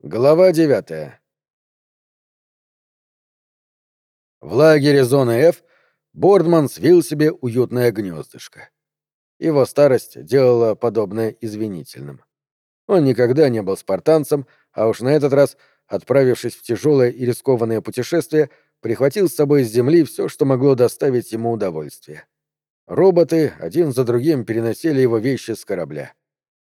Глава 9. В лагере зоны F Бордман свил себе уютное гнездышко. Его старость делала подобное извинительным. Он никогда не был спартанцем, а уж на этот раз, отправившись в тяжелое и рискованное путешествие, прихватил с собой с земли все, что могло доставить ему удовольствие. Роботы один за другим переносили его вещи с корабля.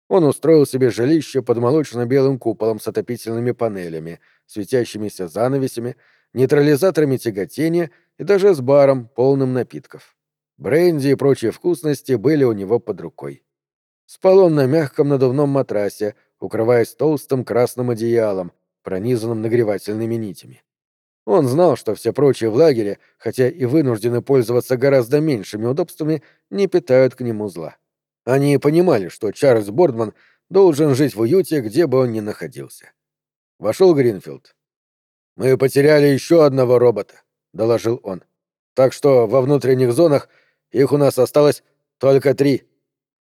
Он устроил себе жилище под молочно-белым куполом с отопительными панелями, светящимися занавесями, нейтрализаторами тяготения и даже с баром, полным напитков. Бренди и прочие вкусности были у него под рукой. Спал он на мягком надувном матрасе, укрываясь толстым красным одеялом, пронизанным нагревательными нитями. Он знал, что все прочие в лагере, хотя и вынуждены пользоваться гораздо меньшими удобствами, не питают к нему зла. Они понимали, что Чарльз Бордман должен жить в уюте, где бы он ни находился. Вошел Гринфилд. «Мы потеряли еще одного робота», — доложил он. «Так что во внутренних зонах их у нас осталось только три».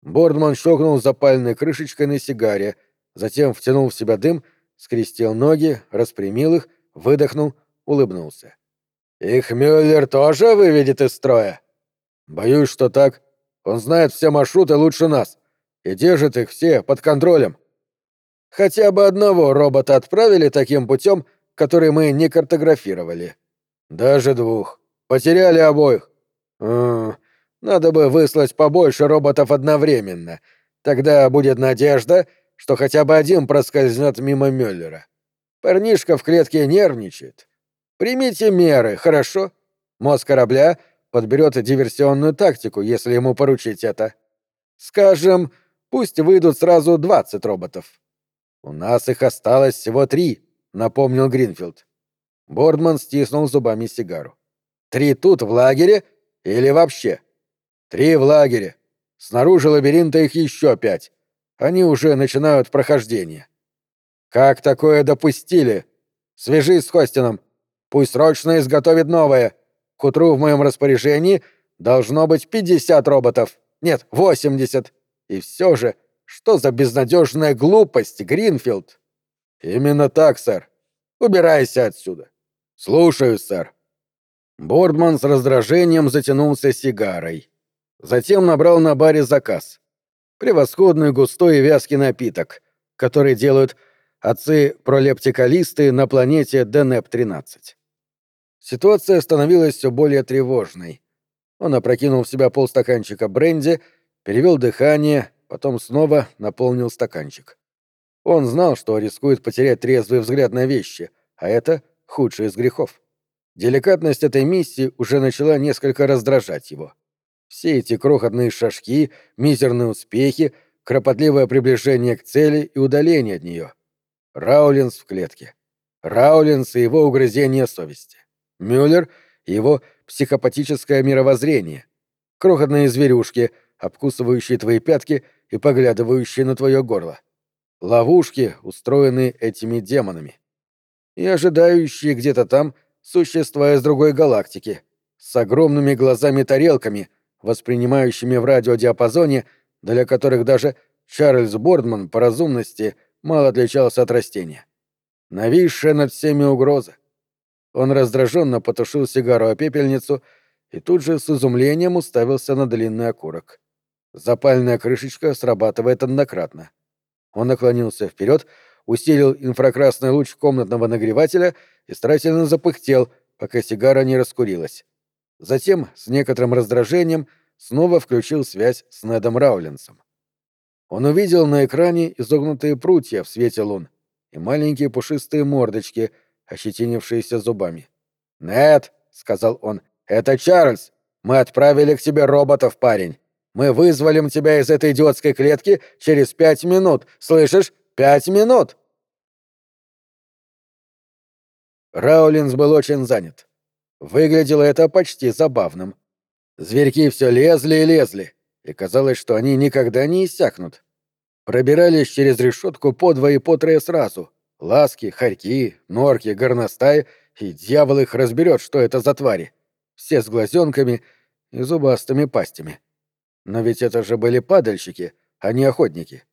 Бордман щелкнул запальной крышечкой на сигаре, затем втянул в себя дым, скрестил ноги, распрямил их, выдохнул, улыбнулся. «Их Мюллер тоже выведет из строя?» «Боюсь, что так», он знает все маршруты лучше нас и держит их все под контролем. Хотя бы одного робота отправили таким путем, который мы не картографировали. Даже двух. Потеряли обоих. М -м, надо бы выслать побольше роботов одновременно. Тогда будет надежда, что хотя бы один проскользнет мимо Мюллера. Парнишка в клетке нервничает. Примите меры, хорошо? Мозг корабля — подберет диверсионную тактику, если ему поручить это. Скажем, пусть выйдут сразу 20 роботов. У нас их осталось всего три, напомнил Гринфилд. Бордман стиснул зубами сигару. Три тут, в лагере? Или вообще? Три в лагере. Снаружи лабиринта их еще пять. Они уже начинают прохождение. Как такое допустили? Свяжись с Хостином. Пусть срочно изготовит новое. К утру в моем распоряжении должно быть 50 роботов. Нет, 80. И все же, что за безнадежная глупость, Гринфилд? Именно так, сэр. Убирайся отсюда. Слушаю, сэр. Бордман с раздражением затянулся сигарой. Затем набрал на баре заказ. Превосходный густой и вязкий напиток, который делают отцы-пролептикалисты на планете Денеп-13. Ситуация становилась все более тревожной. Он опрокинул в себя полстаканчика бренди, перевел дыхание, потом снова наполнил стаканчик. Он знал, что рискует потерять трезвый взгляд на вещи, а это худший из грехов. Деликатность этой миссии уже начала несколько раздражать его. Все эти крохотные шажки, мизерные успехи, кропотливое приближение к цели и удаление от нее. Раулинс в клетке. Раулинс и его угрызение совести. Мюллер его психопатическое мировоззрение. Крохотные зверюшки, обкусывающие твои пятки и поглядывающие на твое горло. Ловушки, устроенные этими демонами. И ожидающие где-то там существа из другой галактики, с огромными глазами-тарелками, воспринимающими в радиодиапазоне, для которых даже Чарльз Бордман по разумности мало отличался от растения. Нависшая над всеми угроза. Он раздраженно потушил сигару о пепельницу и тут же с изумлением уставился на длинный окурок. Запальная крышечка срабатывает однократно. Он наклонился вперед, усилил инфракрасный луч комнатного нагревателя и старательно запыхтел, пока сигара не раскурилась. Затем, с некоторым раздражением, снова включил связь с Недом Раулинсом. Он увидел на экране изогнутые прутья в свете лун и маленькие пушистые мордочки — ощетинившиеся зубами. «Нет», — сказал он, — «это Чарльз. Мы отправили к тебе роботов, парень. Мы вызволим тебя из этой идиотской клетки через пять минут. Слышишь? Пять минут!» Раулинс был очень занят. Выглядело это почти забавным. Зверьки все лезли и лезли, и казалось, что они никогда не иссякнут. Пробирались через решетку по два и по трое сразу — Ласки, хорьки, норки, горностаи, и дьявол их разберет, что это за твари. Все с глазенками и зубастыми пастями. Но ведь это же были падальщики, а не охотники.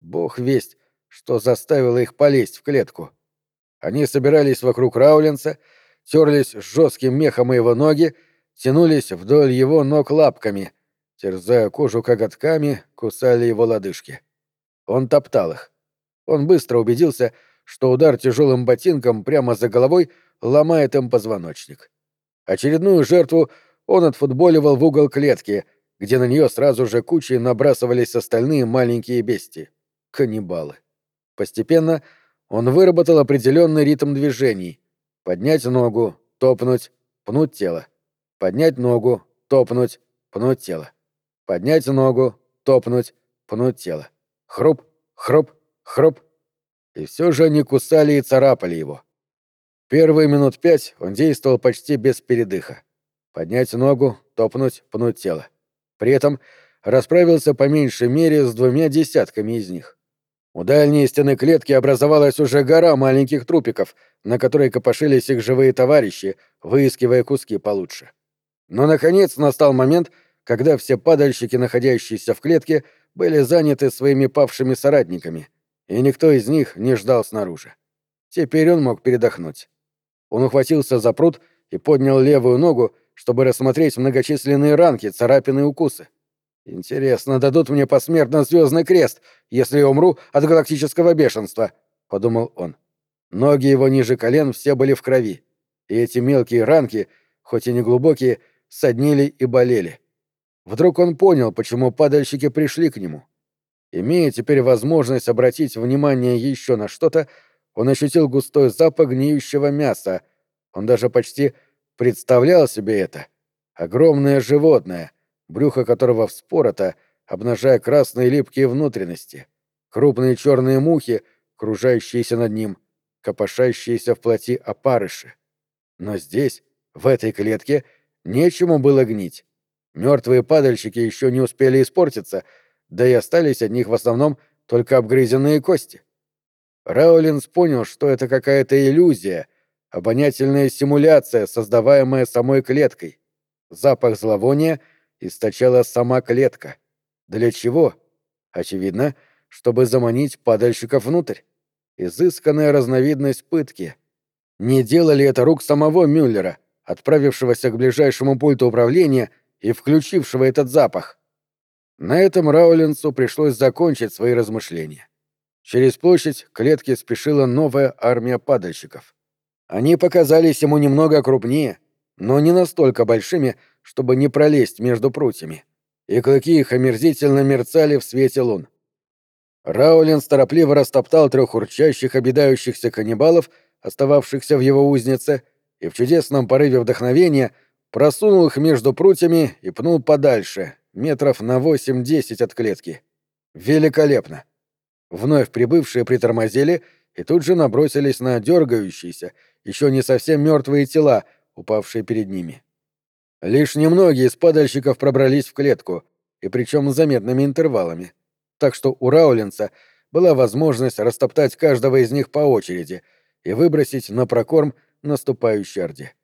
Бог весть, что заставило их полезть в клетку. Они собирались вокруг Раулинса, терлись жестким мехом его ноги, тянулись вдоль его ног лапками, терзая кожу коготками, кусали его лодыжки. Он топтал их. Он быстро убедился, что удар тяжелым ботинком прямо за головой ломает им позвоночник. Очередную жертву он отфутболивал в угол клетки, где на нее сразу же кучей набрасывались остальные маленькие бестии. Каннибалы. Постепенно он выработал определенный ритм движений. Поднять ногу, топнуть, пнуть тело. Поднять ногу, топнуть, пнуть тело. Поднять ногу, топнуть, пнуть тело. Хруп, хруп, хруп. И все же они кусали и царапали его. Первые минут пять он действовал почти без передыха. Поднять ногу, топнуть, пнуть тело. При этом расправился по меньшей мере с двумя десятками из них. У дальней стены клетки образовалась уже гора маленьких трупиков, на которой копошились их живые товарищи, выискивая куски получше. Но, наконец, настал момент, когда все падальщики, находящиеся в клетке, были заняты своими павшими соратниками, и никто из них не ждал снаружи. Теперь он мог передохнуть. Он ухватился за пруд и поднял левую ногу, чтобы рассмотреть многочисленные ранки, царапины и укусы. «Интересно, дадут мне посмертно звездный крест, если я умру от галактического бешенства», — подумал он. Ноги его ниже колен все были в крови, и эти мелкие ранки, хоть и не глубокие, соднили и болели. Вдруг он понял, почему падальщики пришли к нему. Имея теперь возможность обратить внимание еще на что-то, он ощутил густой запах гниющего мяса. Он даже почти представлял себе это. Огромное животное, брюхо которого вспорото, обнажая красные липкие внутренности. Крупные черные мухи, кружающиеся над ним, копошащиеся в плоти опарыши. Но здесь, в этой клетке, нечему было гнить. Мертвые падальщики еще не успели испортиться, да и остались от них в основном только обгрызенные кости. Раулинс понял, что это какая-то иллюзия, обонятельная симуляция, создаваемая самой клеткой. Запах зловония источала сама клетка. Для чего? Очевидно, чтобы заманить падальщиков внутрь. Изысканная разновидность пытки. Не делали это рук самого Мюллера, отправившегося к ближайшему пульту управления — и включившего этот запах. На этом Раулинсу пришлось закончить свои размышления. Через площадь к клетке спешила новая армия падальщиков. Они показались ему немного крупнее, но не настолько большими, чтобы не пролезть между прутьями, и клыки их омерзительно мерцали в свете лун. Раулинс торопливо растоптал трех урчащих, обидающихся каннибалов, остававшихся в его узнице, и в чудесном порыве вдохновения — просунул их между прутьями и пнул подальше, метров на 8-10 от клетки. Великолепно! Вновь прибывшие притормозили и тут же набросились на дергающиеся, еще не совсем мертвые тела, упавшие перед ними. Лишь немногие из падальщиков пробрались в клетку, и причем с заметными интервалами. Так что у Раулинса была возможность растоптать каждого из них по очереди и выбросить на прокорм наступающей орде.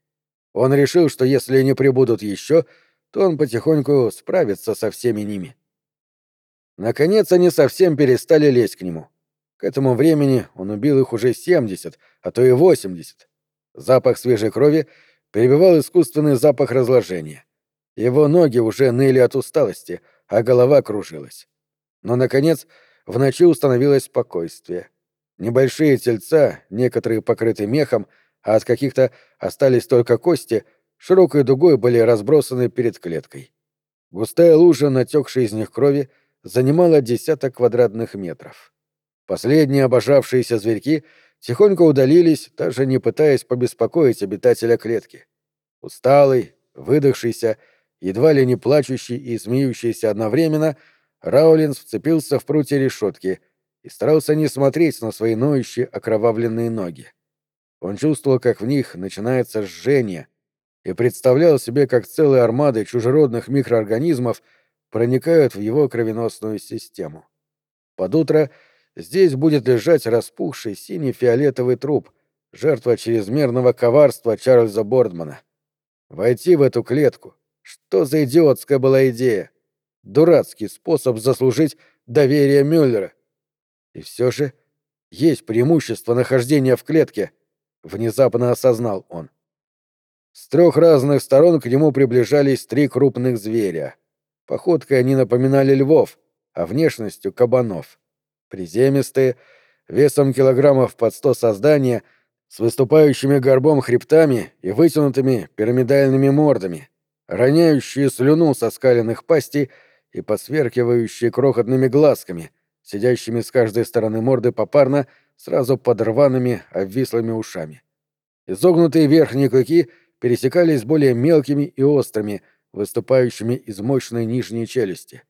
Он решил, что если не прибудут еще, то он потихоньку справится со всеми ними. Наконец они совсем перестали лезть к нему. К этому времени он убил их уже 70, а то и 80. Запах свежей крови перебивал искусственный запах разложения. Его ноги уже ныли от усталости, а голова кружилась. Но, наконец, в ночи установилось спокойствие. Небольшие тельца, некоторые покрыты мехом, а от каких-то остались только кости, широкой дугой были разбросаны перед клеткой. Густая лужа, натекшая из них крови, занимала десяток квадратных метров. Последние обожавшиеся зверьки тихонько удалились, даже не пытаясь побеспокоить обитателя клетки. Усталый, выдохшийся, едва ли не плачущий и смеющийся одновременно, Раулинс вцепился в прутья решетки и старался не смотреть на свои ноющие окровавленные ноги. Он чувствовал, как в них начинается жжение, и представлял себе, как целые армады чужеродных микроорганизмов проникают в его кровеносную систему. Под утро здесь будет лежать распухший синий-фиолетовый труп, жертва чрезмерного коварства Чарльза Бордмана. Войти в эту клетку. Что за идиотская была идея? Дурацкий способ заслужить доверие Мюллера. И все же есть преимущество нахождения в клетке, внезапно осознал он. С трех разных сторон к нему приближались три крупных зверя. Походкой они напоминали львов, а внешностью — кабанов. Приземистые, весом килограммов под сто создания, с выступающими горбом хребтами и вытянутыми пирамидальными мордами, роняющие слюну со скаленных пастей и посверкивающие крохотными глазками, сидящими с каждой стороны морды попарно, сразу под рваными, обвислыми ушами. Изогнутые верхние клыки — пересекались более мелкими и острыми, выступающими из мощной нижней челюсти.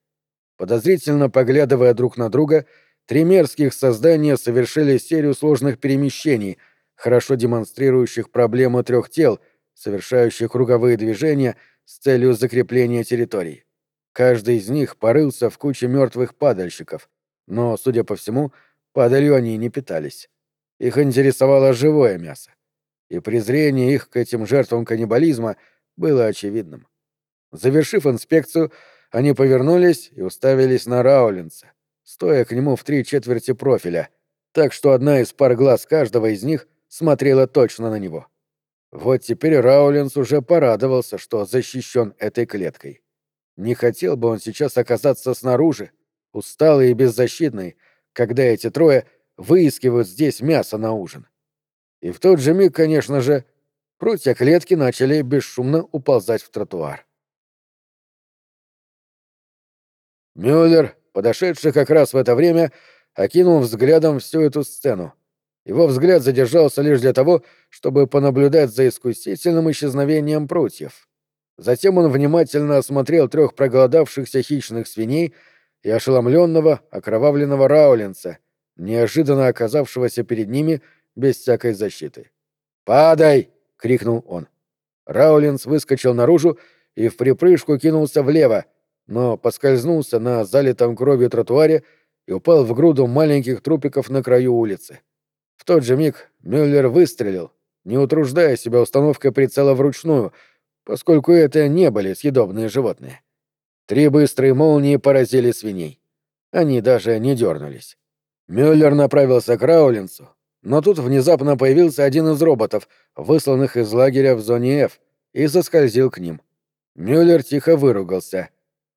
Подозрительно поглядывая друг на друга, три мерзких создания совершили серию сложных перемещений, хорошо демонстрирующих проблему трех тел, совершающих круговые движения с целью закрепления территорий. Каждый из них порылся в куче мертвых падальщиков, но, судя по всему, падалью они не питались. Их интересовало живое мясо и презрение их к этим жертвам каннибализма было очевидным. Завершив инспекцию, они повернулись и уставились на Раулинса, стоя к нему в три четверти профиля, так что одна из пар глаз каждого из них смотрела точно на него. Вот теперь Раулинс уже порадовался, что защищен этой клеткой. Не хотел бы он сейчас оказаться снаружи, усталый и беззащитный, когда эти трое выискивают здесь мясо на ужин. И в тот же миг, конечно же, прутья клетки начали бесшумно уползать в тротуар. Мюллер, подошедший как раз в это время, окинул взглядом всю эту сцену. Его взгляд задержался лишь для того, чтобы понаблюдать за искусительным исчезновением прутьев. Затем он внимательно осмотрел трех проголодавшихся хищных свиней и ошеломленного, окровавленного Раулинса, неожиданно оказавшегося перед ними без всякой защиты. «Падай!» — крикнул он. Раулинс выскочил наружу и в припрыжку кинулся влево, но поскользнулся на залитом кровью тротуаре и упал в груду маленьких трупиков на краю улицы. В тот же миг Мюллер выстрелил, не утруждая себя установкой прицела вручную, поскольку это не были съедобные животные. Три быстрые молнии поразили свиней. Они даже не дернулись. Мюллер направился к Раулинсу, но тут внезапно появился один из роботов, высланных из лагеря в зоне F, и заскользил к ним. Мюллер тихо выругался.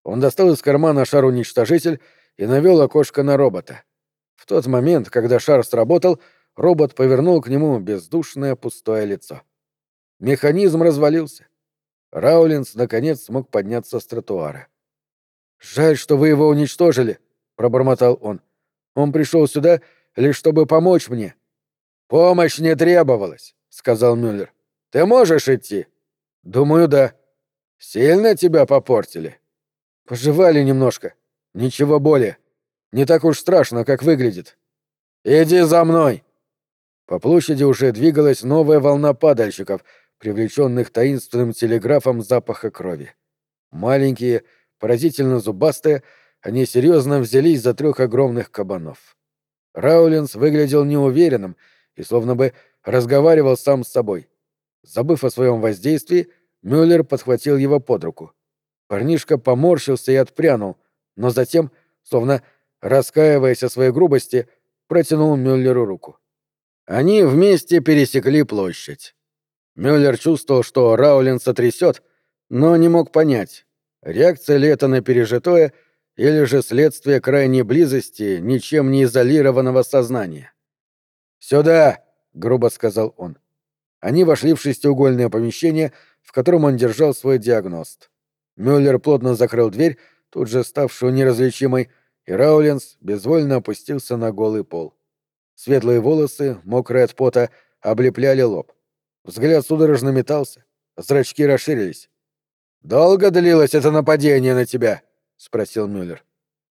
Он достал из кармана шар-уничтожитель и навел окошко на робота. В тот момент, когда шар сработал, робот повернул к нему бездушное пустое лицо. Механизм развалился. Раулинс, наконец, смог подняться с тротуара. «Жаль, что вы его уничтожили», — пробормотал он. «Он пришел сюда лишь чтобы помочь мне». «Помощь не требовалась», — сказал Мюллер. «Ты можешь идти?» «Думаю, да». «Сильно тебя попортили?» «Пожевали немножко. Ничего более. Не так уж страшно, как выглядит». «Иди за мной!» По площади уже двигалась новая волна падальщиков, привлеченных таинственным телеграфом запаха крови. Маленькие, поразительно зубастые, они серьезно взялись за трех огромных кабанов. Раулинс выглядел неуверенным — и словно бы разговаривал сам с собой. Забыв о своем воздействии, Мюллер подхватил его под руку. Парнишка поморщился и отпрянул, но затем, словно раскаиваясь о своей грубости, протянул Мюллеру руку. Они вместе пересекли площадь. Мюллер чувствовал, что Раулин сотрясет, но не мог понять, реакция ли это на пережитое или же следствие крайней близости ничем не изолированного сознания. «Сюда!» — грубо сказал он. Они вошли в шестиугольное помещение, в котором он держал свой диагност. Мюллер плотно закрыл дверь, тут же ставшую неразличимой, и Раулинс безвольно опустился на голый пол. Светлые волосы, мокрые от пота, облепляли лоб. Взгляд судорожно метался, зрачки расширились. «Долго длилось это нападение на тебя?» — спросил Мюллер.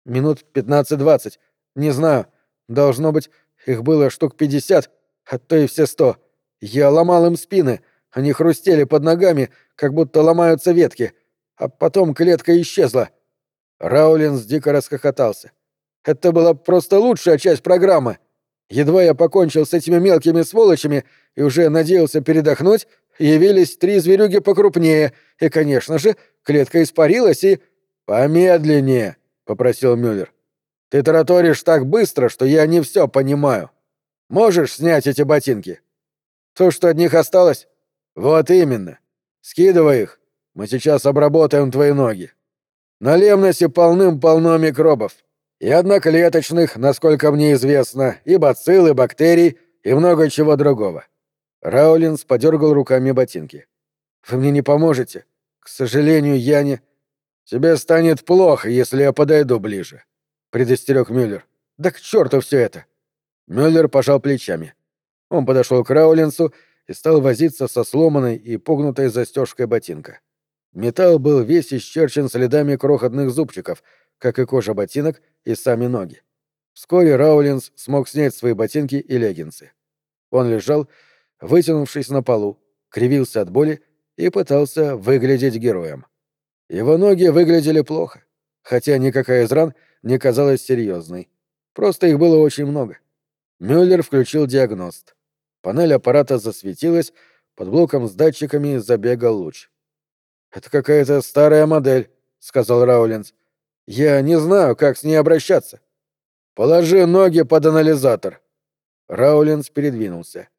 «Минут пятнадцать-двадцать. Не знаю. Должно быть, их было штук пятьдесят, а то и все сто. Я ломал им спины, они хрустели под ногами, как будто ломаются ветки. А потом клетка исчезла. Раулинс дико расхохотался. Это была просто лучшая часть программы. Едва я покончил с этими мелкими сволочами и уже надеялся передохнуть, явились три зверюги покрупнее, и, конечно же, клетка испарилась и... «Помедленнее», — попросил Мюллер. Ты тараторишь так быстро, что я не все понимаю. Можешь снять эти ботинки? То, что от них осталось? Вот именно. Скидывай их. Мы сейчас обработаем твои ноги. На Лемносе полным-полно микробов. И одноклеточных, насколько мне известно, и бацилл, и бактерий, и много чего другого. Раулинс подергал руками ботинки. «Вы мне не поможете? К сожалению, я не...» «Тебе станет плохо, если я подойду ближе», — предостерег Мюллер. «Да к черту все это!» Мюллер пожал плечами. Он подошел к Раулинсу и стал возиться со сломанной и погнутой застежкой ботинка. Металл был весь исчерчен следами крохотных зубчиков, как и кожа ботинок и сами ноги. Вскоре Раулинс смог снять свои ботинки и леггинсы. Он лежал, вытянувшись на полу, кривился от боли и пытался выглядеть героем. Его ноги выглядели плохо, хотя никакая из ран не казалась серьезной. Просто их было очень много. Мюллер включил диагност. Панель аппарата засветилась, под блоком с датчиками забегал луч. «Это какая-то старая модель», — сказал Раулинс. «Я не знаю, как с ней обращаться». «Положи ноги под анализатор». Раулинс передвинулся.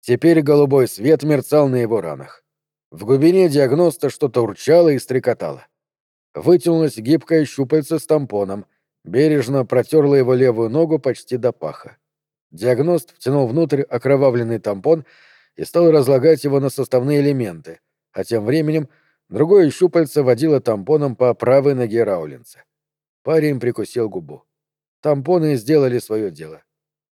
Теперь голубой свет мерцал на его ранах. В глубине диагноста что-то урчало и стрекотало. Вытянулась гибкая щупальце с тампоном, бережно протерла его левую ногу почти до паха. Диагност втянул внутрь окровавленный тампон и стал разлагать его на составные элементы, а тем временем другое щупальце водило тампоном по правой ноге Раулинса. Парень прикусил губу. Тампоны сделали свое дело.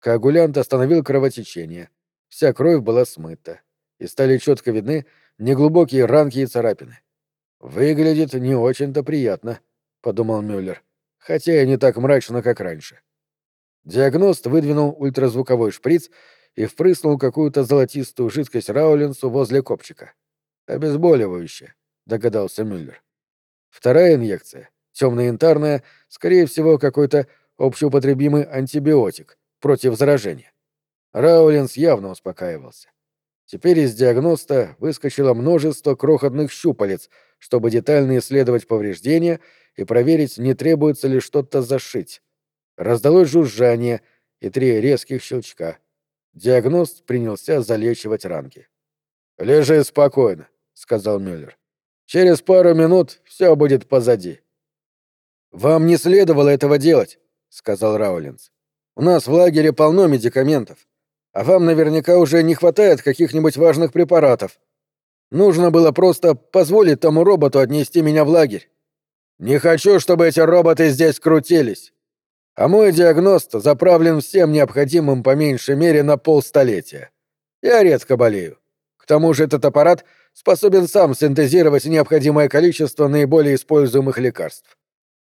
Коагулянт остановил кровотечение. Вся кровь была смыта. И стали четко видны неглубокие ранки и царапины. «Выглядит не очень-то приятно», — подумал Мюллер, хотя и не так мрачно, как раньше. Диагност выдвинул ультразвуковой шприц и впрыснул какую-то золотистую жидкость Раулинсу возле копчика. «Обезболивающее», — догадался Мюллер. Вторая инъекция, темно-янтарная, скорее всего, какой-то общеупотребимый антибиотик против заражения. Раулинс явно успокаивался. Теперь из диагноста выскочило множество крохотных щупалец, чтобы детально исследовать повреждения и проверить, не требуется ли что-то зашить. Раздалось жужжание и три резких щелчка. Диагност принялся залечивать ранки. «Лежи спокойно», — сказал Мюллер. «Через пару минут все будет позади». «Вам не следовало этого делать», — сказал Раулинс. «У нас в лагере полно медикаментов а вам наверняка уже не хватает каких-нибудь важных препаратов. Нужно было просто позволить тому роботу отнести меня в лагерь. Не хочу, чтобы эти роботы здесь крутились. А мой диагност заправлен всем необходимым по меньшей мере на полстолетия. Я редко болею. К тому же этот аппарат способен сам синтезировать необходимое количество наиболее используемых лекарств.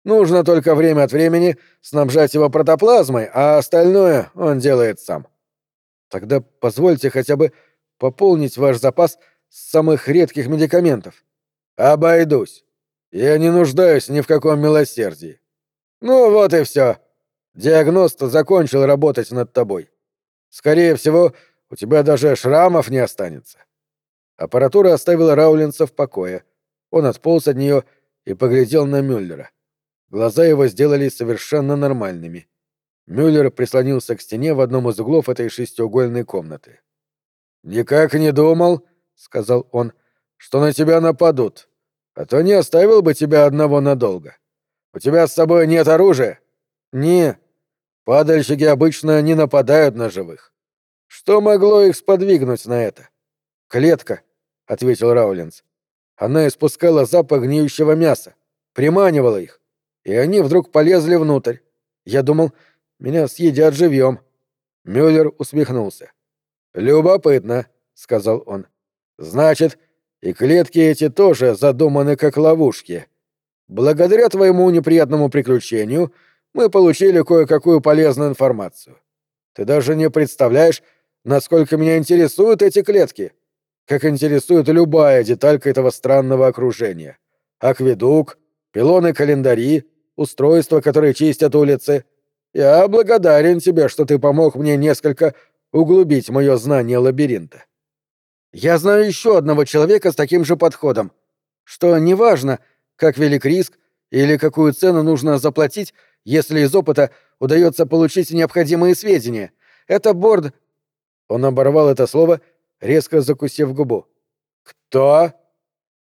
Нужно только время от времени снабжать его протоплазмой, а остальное он делает сам. Тогда позвольте хотя бы пополнить ваш запас самых редких медикаментов. Обойдусь. Я не нуждаюсь ни в каком милосердии. Ну вот и все. Диагност закончил работать над тобой. Скорее всего, у тебя даже шрамов не останется. Аппаратура оставила Раулинса в покое. Он отполз от нее и поглядел на Мюллера. Глаза его сделались совершенно нормальными. Мюллер прислонился к стене в одном из углов этой шестиугольной комнаты. «Никак не думал», — сказал он, — «что на тебя нападут. А то не оставил бы тебя одного надолго. У тебя с собой нет оружия?» «Не. Падальщики обычно не нападают на живых. Что могло их сподвигнуть на это?» «Клетка», — ответил Раулинс. Она испускала запах гниющего мяса, приманивала их, и они вдруг полезли внутрь. Я думал, меня съедят живьем. Мюллер усмехнулся. Любопытно, сказал он. Значит, и клетки эти тоже задуманы как ловушки. Благодаря твоему неприятному приключению мы получили кое-какую полезную информацию. Ты даже не представляешь, насколько меня интересуют эти клетки. Как интересует любая деталька этого странного окружения. Акведук, пилоны-календари, устройства, которые чистят улицы — я благодарен тебе, что ты помог мне несколько углубить мое знание лабиринта. Я знаю еще одного человека с таким же подходом, что неважно, как велик риск или какую цену нужно заплатить, если из опыта удается получить необходимые сведения. Это Борд...» Он оборвал это слово, резко закусив губу. «Кто?»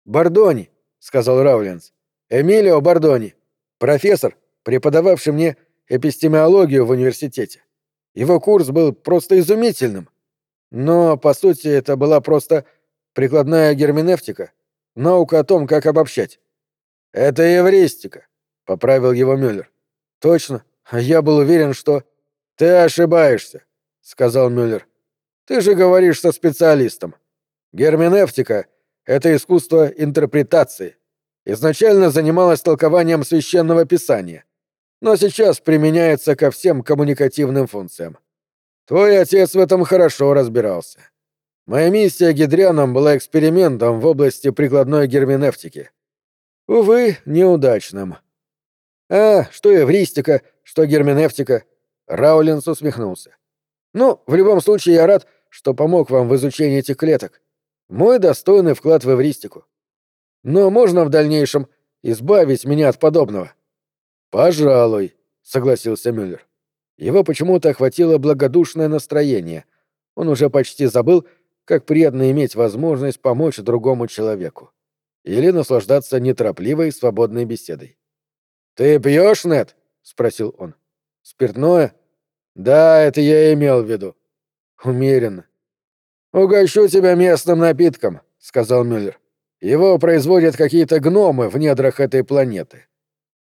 «Бордони», — сказал Раулинс. «Эмилио Бордони. Профессор, преподававший мне эпистемиологию в университете. Его курс был просто изумительным. Но, по сути, это была просто прикладная герменевтика, наука о том, как обобщать. «Это евристика», — поправил его Мюллер. «Точно. Я был уверен, что...» «Ты ошибаешься», — сказал Мюллер. «Ты же говоришь со специалистом. Герменевтика — это искусство интерпретации. Изначально занималась толкованием священного писания, но сейчас применяется ко всем коммуникативным функциям. Твой отец в этом хорошо разбирался. Моя миссия Гидрианом была экспериментом в области прикладной герменевтики. Увы, неудачным. А, что эвристика, что герменевтика. Раулинс усмехнулся. Ну, в любом случае я рад, что помог вам в изучении этих клеток. Мой достойный вклад в эвристику. Но можно в дальнейшем избавить меня от подобного? Пожалуй, согласился Мюллер. Его почему-то охватило благодушное настроение. Он уже почти забыл, как приятно иметь возможность помочь другому человеку. Или наслаждаться неторопливой, свободной беседой. «Ты пьешь, Нет? спросил он. «Спиртное?» «Да, это я имел в виду». «Умеренно». «Угощу тебя местным напитком», — сказал Мюллер. «Его производят какие-то гномы в недрах этой планеты».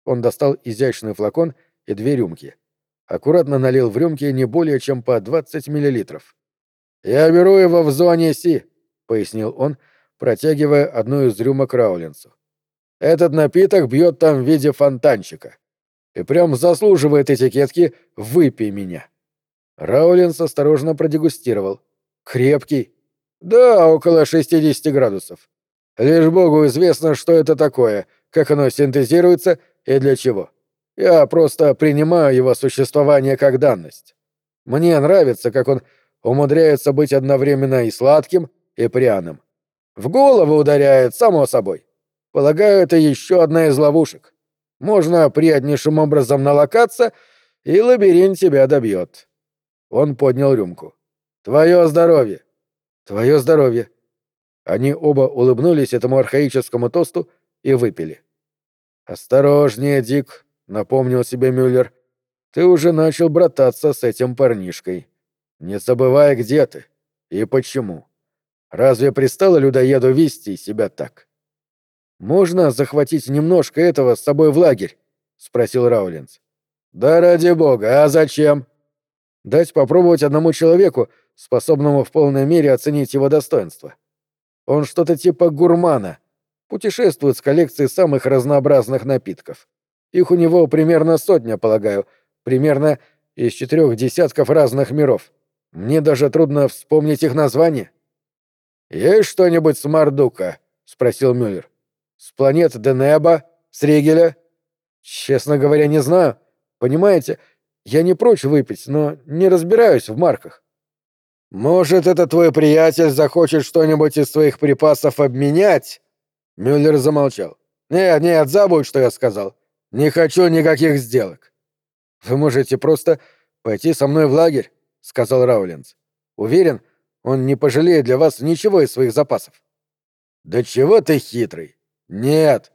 Он достал изящный флакон и две рюмки аккуратно налил в рюмки не более чем по 20 миллилитров. «Я беру его в зоне Си», — пояснил он, протягивая одну из рюмок Раулинсу. «Этот напиток бьет там в виде фонтанчика. И прям заслуживает этикетки «Выпей меня». Раулинс осторожно продегустировал. «Крепкий?» «Да, около 60 градусов. Лишь богу известно, что это такое, как оно синтезируется и для чего». Я просто принимаю его существование как данность. Мне нравится, как он умудряется быть одновременно и сладким, и пряным. В голову ударяет, само собой. Полагаю, это еще одна из ловушек. Можно приятнейшим образом налокаться, и лабиринт тебя добьет. Он поднял рюмку. Твое здоровье. Твое здоровье. Они оба улыбнулись этому архаическому тосту и выпили. Осторожнее, Дик, — напомнил себе Мюллер. «Ты уже начал брататься с этим парнишкой. Не забывай, где ты и почему. Разве пристало людоеду вести себя так?» «Можно захватить немножко этого с собой в лагерь?» — спросил Раулинс. «Да ради бога, а зачем?» «Дать попробовать одному человеку, способному в полной мере оценить его достоинство. Он что-то типа гурмана, путешествует с коллекцией самых разнообразных напитков. Их у него примерно сотня, полагаю, примерно из четырех десятков разных миров. Мне даже трудно вспомнить их название. «Есть что-нибудь с Мардука?» — спросил Мюллер. «С планет Денеба? С Ригеля?» «Честно говоря, не знаю. Понимаете, я не прочь выпить, но не разбираюсь в марках». «Может, это твой приятель захочет что-нибудь из своих припасов обменять?» Мюллер замолчал. «Нет, нет, забудь, что я сказал. Не хочу никаких сделок. Вы можете просто пойти со мной в лагерь, сказал Раулинс. Уверен, он не пожалеет для вас ничего из своих запасов. Да чего ты хитрый? Нет.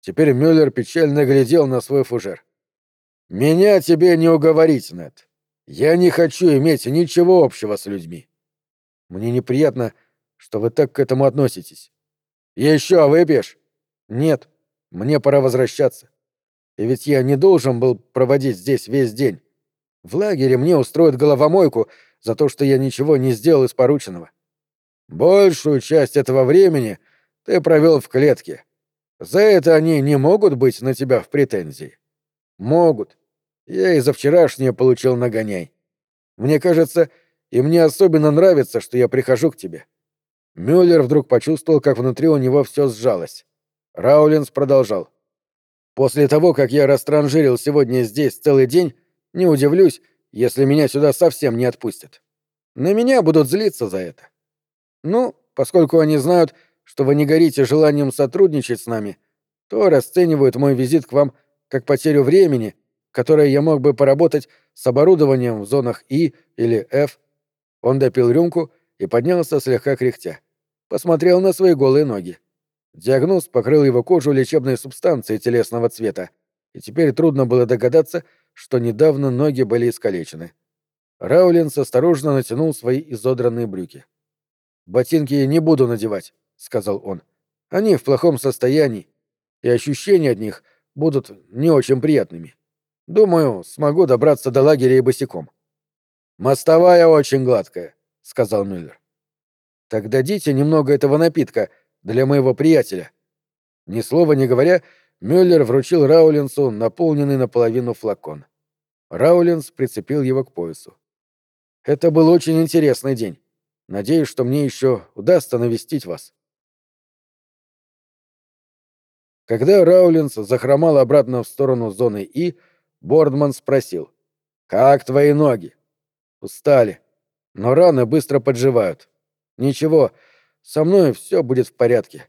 Теперь Мюллер печально глядел на свой фужер. Меня тебе не уговорить, Нед. Я не хочу иметь ничего общего с людьми. Мне неприятно, что вы так к этому относитесь. Еще выпьешь? Нет. Мне пора возвращаться. И ведь я не должен был проводить здесь весь день. В лагере мне устроят головомойку за то, что я ничего не сделал из порученного. Большую часть этого времени ты провел в клетке. За это они не могут быть на тебя в претензии. Могут. Я и за вчерашнее получил нагоняй. Мне кажется, и мне особенно нравится, что я прихожу к тебе. Мюллер вдруг почувствовал, как внутри у него все сжалось. Раулинс продолжал. После того, как я растранжирил сегодня здесь целый день, не удивлюсь, если меня сюда совсем не отпустят. На меня будут злиться за это. Ну, поскольку они знают, что вы не горите желанием сотрудничать с нами, то расценивают мой визит к вам как потерю времени которой я мог бы поработать с оборудованием в зонах И или F. Он допил рюмку и поднялся слегка кряхтя. Посмотрел на свои голые ноги. Диагноз покрыл его кожу лечебной субстанцией телесного цвета, и теперь трудно было догадаться, что недавно ноги были искалечены. Раулинс осторожно натянул свои изодранные брюки. «Ботинки не буду надевать», — сказал он. «Они в плохом состоянии, и ощущения от них будут не очень приятными. Думаю, смогу добраться до лагеря и босиком». «Мостовая очень гладкая», — сказал Мюллер. «Так дадите немного этого напитка для моего приятеля». Ни слова не говоря, Мюллер вручил Раулинсу наполненный наполовину флакон. Раулинс прицепил его к поясу. «Это был очень интересный день. Надеюсь, что мне еще удастся навестить вас». Когда Раулинс захромал обратно в сторону зоны И, Бордман спросил. «Как твои ноги?» «Устали. Но раны быстро подживают. Ничего, со мной все будет в порядке».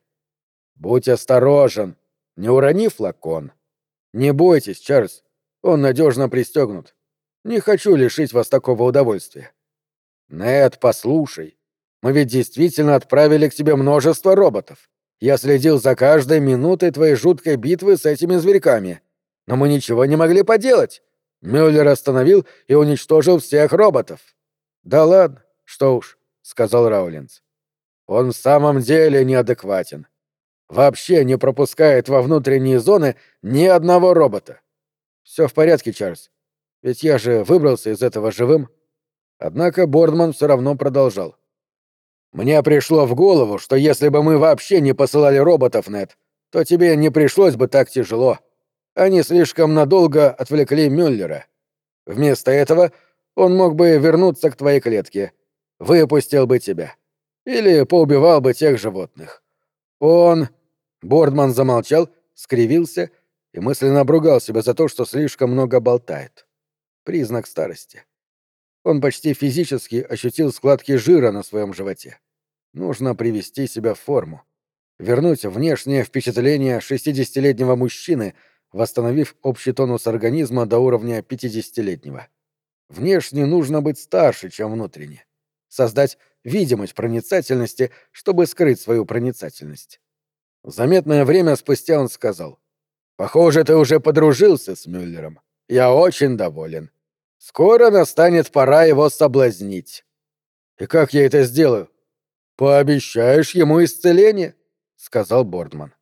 «Будь осторожен. Не урони флакон. Не бойтесь, Чарльз. Он надежно пристегнут. Не хочу лишить вас такого удовольствия». «Нет, послушай. Мы ведь действительно отправили к тебе множество роботов. Я следил за каждой минутой твоей жуткой битвы с этими зверьками. Но мы ничего не могли поделать. Мюллер остановил и уничтожил всех роботов. Да ладно, что уж, сказал Раулинс. Он в самом деле неадекватен. Вообще не пропускает во внутренние зоны ни одного робота. Все в порядке, Чарльз. Ведь я же выбрался из этого живым. Однако Бордман все равно продолжал. Мне пришло в голову, что если бы мы вообще не посылали роботов, Нет, то тебе не пришлось бы так тяжело. Они слишком надолго отвлекли Мюллера. Вместо этого он мог бы вернуться к твоей клетке, выпустил бы тебя. Или поубивал бы тех животных. Он... Бордман замолчал, скривился и мысленно обругал себя за то, что слишком много болтает. Признак старости. Он почти физически ощутил складки жира на своем животе. Нужно привести себя в форму. Вернуть внешнее впечатление 60-летнего мужчины, восстановив общий тонус организма до уровня 50-летнего. Внешне нужно быть старше, чем внутренне. Создать видимость проницательности, чтобы скрыть свою проницательность. Заметное время спустя он сказал. «Похоже, ты уже подружился с Мюллером. Я очень доволен. Скоро настанет пора его соблазнить». «И как я это сделаю?» «Пообещаешь ему исцеление?» — сказал Бордман.